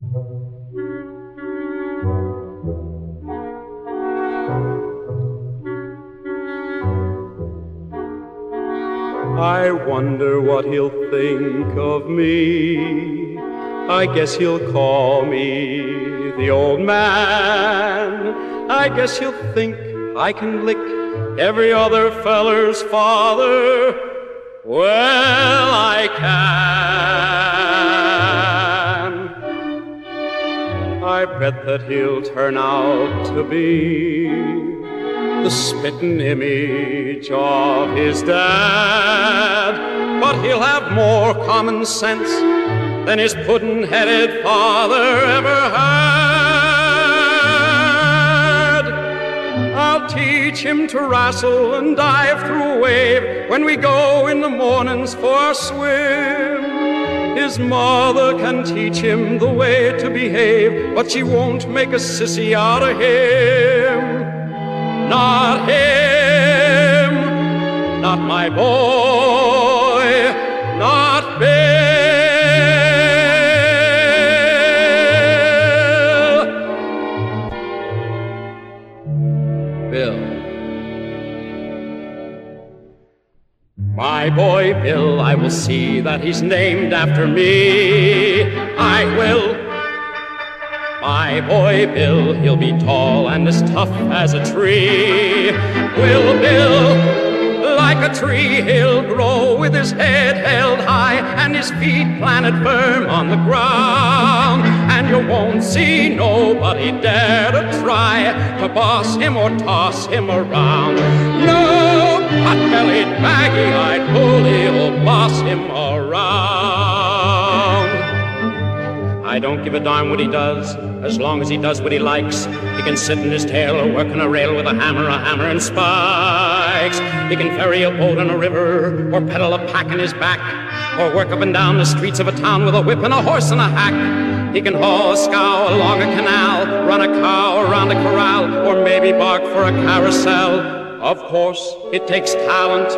I wonder what he'll think of me. I guess he'll call me the old man. I guess he'll think I can lick every other feller's father. Well, I can. I bet that he'll turn out to be the spitting image of his dad. But he'll have more common sense than his puddin' headed father ever had. I'll teach him to wrestle and dive through a wave when we go in the mornings for a swim. His mother can teach him the way to behave, but she won't make a sissy out of him. Not him, not my boy, My boy Bill, I will see that he's named after me. I will my boy Bill, he'll be tall and as tough as a tree. Will Bill, like a tree, he'll grow with his head held high and his feet planted firm on the ground. And you won't see nobody dare to try to boss him or toss him around. No bully will boss him around. I don't give a darn what he does, as long as he does what he likes. He can sit in his tail or work on a rail with a hammer, a hammer and spikes. He can ferry a boat on a river, or pedal a pack in his back, or work up and down the streets of a town with a whip and a horse and a hack. He can haul a scow along a canal, run a cow around a corral, or maybe bark for a carousel. Of course, it takes talent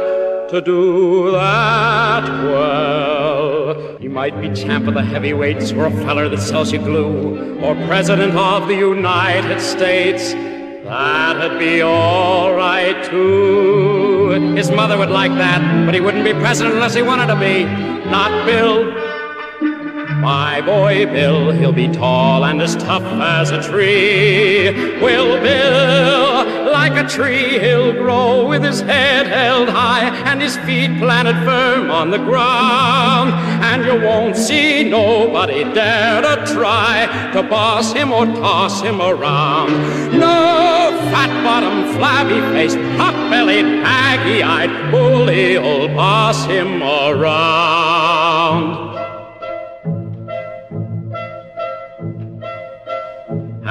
to do that well. He might be champ of the heavyweights, or a feller that sells you glue, or president of the United States. That'd be all right too. His mother would like that, but he wouldn't be president unless he wanted to be. Not Bill. My boy Bill, he'll be tall and as tough as a tree. Will Bill, like a tree, he'll grow with his head held high and his feet planted firm on the ground. And you won't see nobody dare to try to boss him or toss him around. No fat bottom, flabby faced, pot bellied, baggy eyed bully'll boss him around.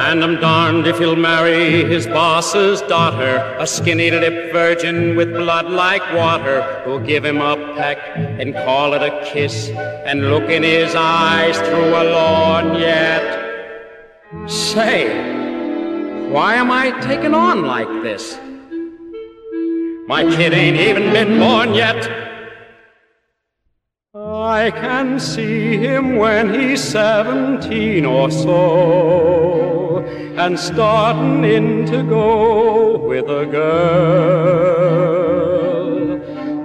And I'm darned if he'll marry his boss's daughter, a skinny lipped virgin with blood like water, who'll give him a peck and call it a kiss, and look in his eyes through a lorgnette. Say, why am I taking on like this? My kid ain't even been born yet. I can see him when he's seventeen or so, and starting in to go with a girl.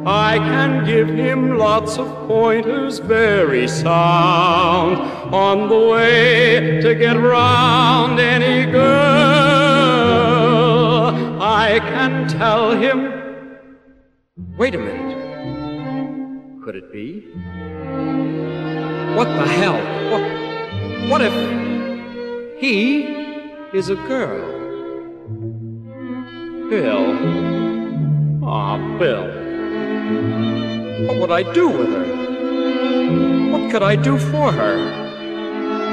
I can give him lots of pointers, very sound, on the way to get round any girl. I can tell him. Wait a minute. Could it be? What the hell? What, what if he is a girl? Bill. Ah, Bill. What would I do with her? What could I do for her?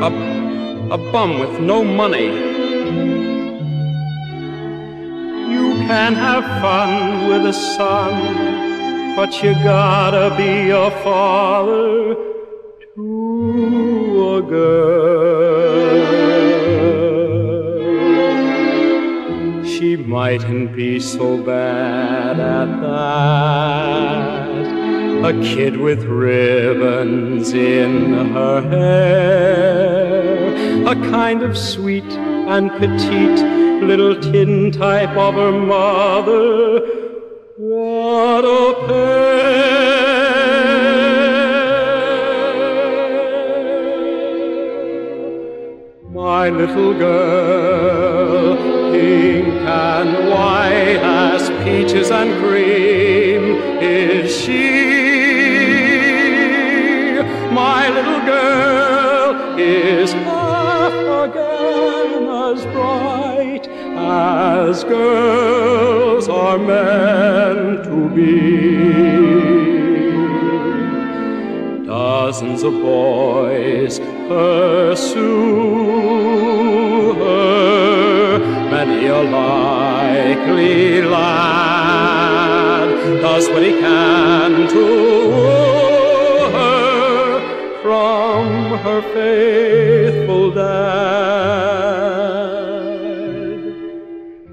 A, a bum with no money. You can have fun with a son but you gotta be a father to a girl. Mightn't be so bad at that. A kid with ribbons in her hair a kind of sweet and petite little tin type of her mother. What a pair! My little girl, pink and white as peaches and cream, is she? My little girl is half again as bright as girls are meant to be. Dozens of boys pursue her, a likely lad does what he can to woo her from her faithful dad.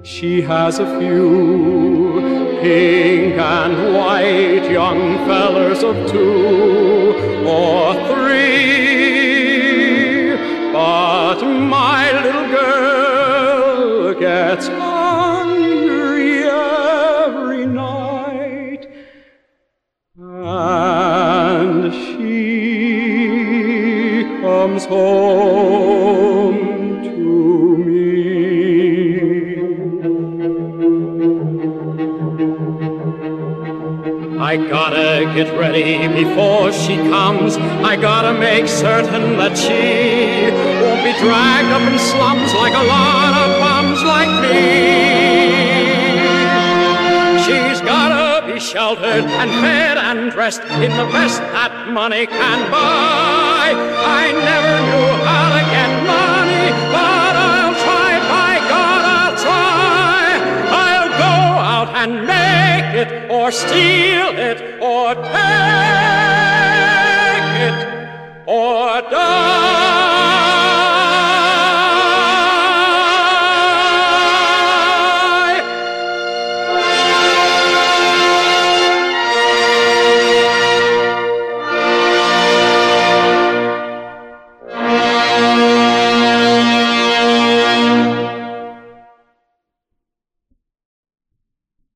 She has a few pink and white young fellers of two comes home to me. I gotta get ready before she comes. I gotta make certain that she won't be dragged up in slums like a lot of bums like me. She's gotta be sheltered and fed and dressed in the best that money can buy. I never knew how to get money, but I'll try. By God, I'll try. I'll go out and make it, or steal it, or take it, or die.